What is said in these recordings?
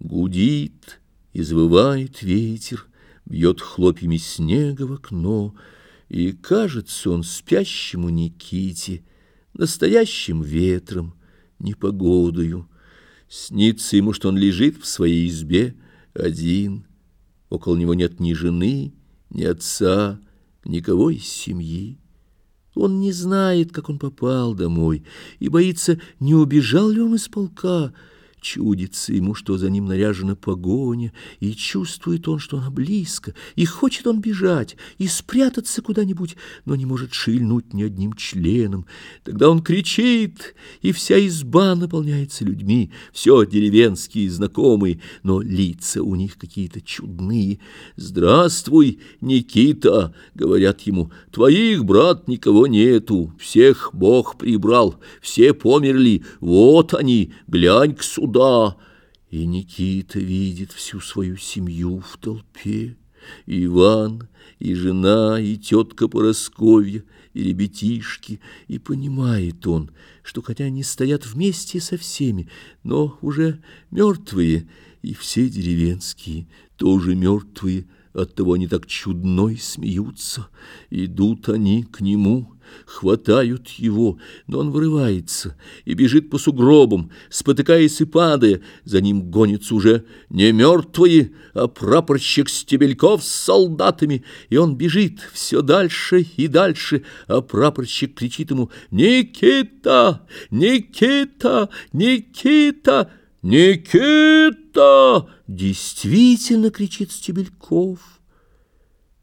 Гудит, извывает ветер, бьет хлопьями снега в окно, и кажется он спящему Никите настоящим ветром, непогодою. Снится ему, что он лежит в своей избе один. Около него нет ни жены, ни отца, никого из семьи. Он не знает, как он попал домой, и боится, не убежал ли он из полка, Чудится ему, что за ним наряжена погоня, и чувствует он, что она близко, и хочет он бежать и спрятаться куда-нибудь, но не может шевельнуть ни одним членом. Тогда он кричит, и вся изба наполняется людьми, все деревенские знакомые, но лица у них какие-то чудные. «Здравствуй, Никита!» — говорят ему. «Твоих, брат, никого нету, всех Бог прибрал, все померли, вот они, глянь-ка сюда!» Сюда!» И Никита видит всю свою семью в толпе. Иван, и жена, и тетка Поросковья, и ребятишки, и понимает он, что хотя они стоят вместе со всеми, но уже мертвые, и все деревенские тоже мертвые, Оттого они так чудно и смеются. Идут они к нему, хватают его, но он вырывается и бежит по сугробам, спотыкаясь и падая. За ним гонится уже не мертвые, а прапорщик Стебельков с солдатами. И он бежит все дальше и дальше, а прапорщик кричит ему «Никита! Никита! Никита!» «Никита!» — действительно кричит Стебельков.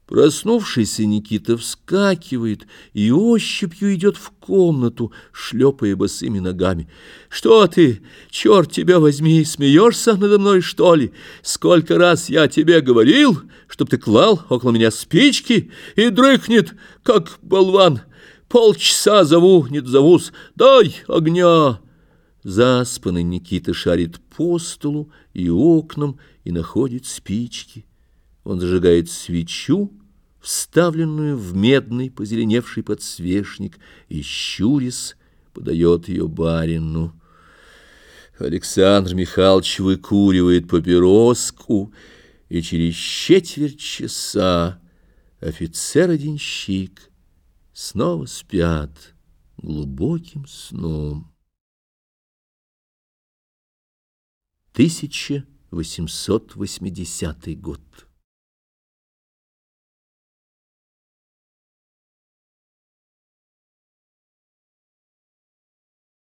Проснувшийся Никита вскакивает и ощупью идет в комнату, шлепая босыми ногами. «Что ты, черт тебя возьми, смеешься надо мной, что ли? Сколько раз я тебе говорил, чтоб ты клал около меня спички и дрыхнет, как болван. Полчаса зову, не зовусь, дай огня!» Заспанный Никита шарит по столу и окнам и находит спички. Он зажигает свечу, вставленную в медный позеленевший подсвечник, и, щурясь, подает ее барину. Александр Михайлович выкуривает папироску, и через четверть часа офицер-одинщик снова спят глубоким сном. 1880 год.